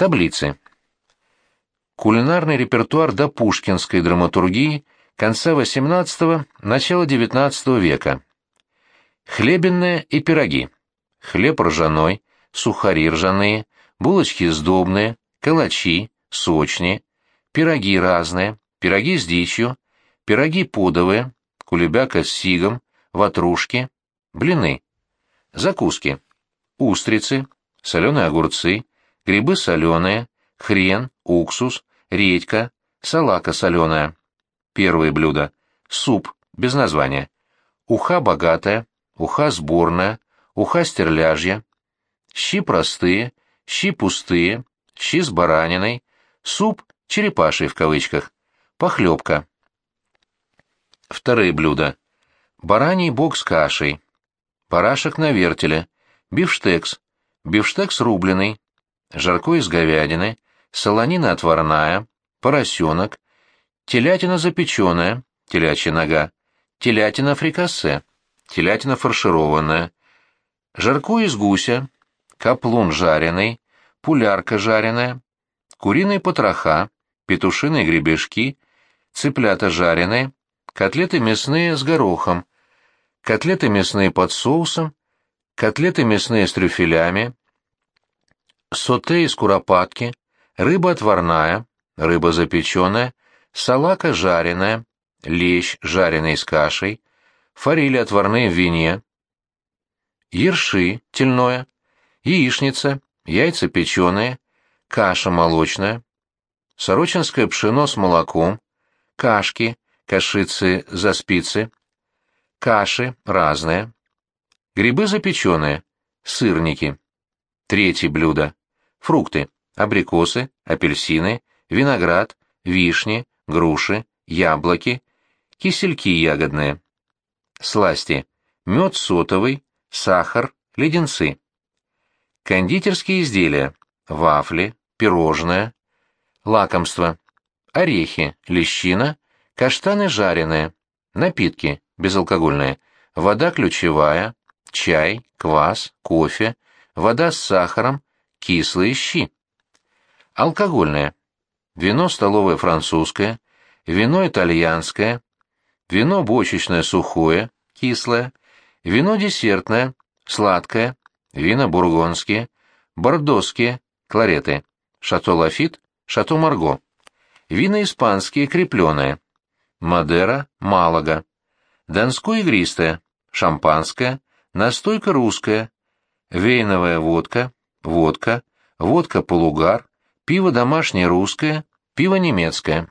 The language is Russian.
Таблицы. Кулинарный репертуар до пушкинской драматургии конца XVIII – начала XIX века. Хлебенные и пироги. Хлеб ржаной, сухари ржаные, булочки сдобные, калачи, сочные, пироги разные, пироги с дичью, пироги подовые, кулебяка с сигом, ватрушки, блины. Закуски. Устрицы, соленые огурцы, грибы соленые, хрен, уксус, редька, салака соленая. Первые блюда. Суп, без названия. Уха богатая, уха сборная, уха стерляжья. Щи простые, щи пустые, щи с бараниной, суп черепаший в кавычках, похлебка. Вторые блюда. Бараний бок с кашей, парашек на вертеле, бифштекс, бифштекс рубленый, жарко из говядины, солонина отварная, поросенок, телятина запеченная, телячья нога, телятина фрикассе, телятина фаршированная, жарко из гуся, каплун жареный, пулярка жареная, куриные потроха, петушиные гребешки, цыплята жареные, котлеты мясные с горохом, котлеты мясные под соусом, котлеты мясные с трюфелями, соте из куропатки, рыба отварная, рыба запеченная, салака жареная, лещ жареный с кашей, форели отварные в вине, ерши тельное, яичница, яйца печеные, каша молочная, сорочинское пшено с молоком, кашки, кашицы за спицы, каши разные, грибы запеченные, сырники. Третье блюдо. Фрукты, абрикосы, апельсины, виноград, вишни, груши, яблоки, кисельки ягодные. Сласти. Мед сотовый, сахар, леденцы. Кондитерские изделия. Вафли, пирожное. Лакомства. Орехи, лещина, каштаны жареные. Напитки, безалкогольные. Вода ключевая, чай, квас, кофе, вода с сахаром, кислые щи. Алкогольное. Вино столовое французское, вино итальянское, вино бочечное сухое, кислое, вино десертное, сладкое, вина бургондские, бордоские, клареты, шато Лафит, шато Марго, вина испанские, крепленые, Мадера, Малага, Донское игристое, шампанское, настойка русская, вейновая водка, водка, водка полугар, пиво домашнее русское, пиво немецкое.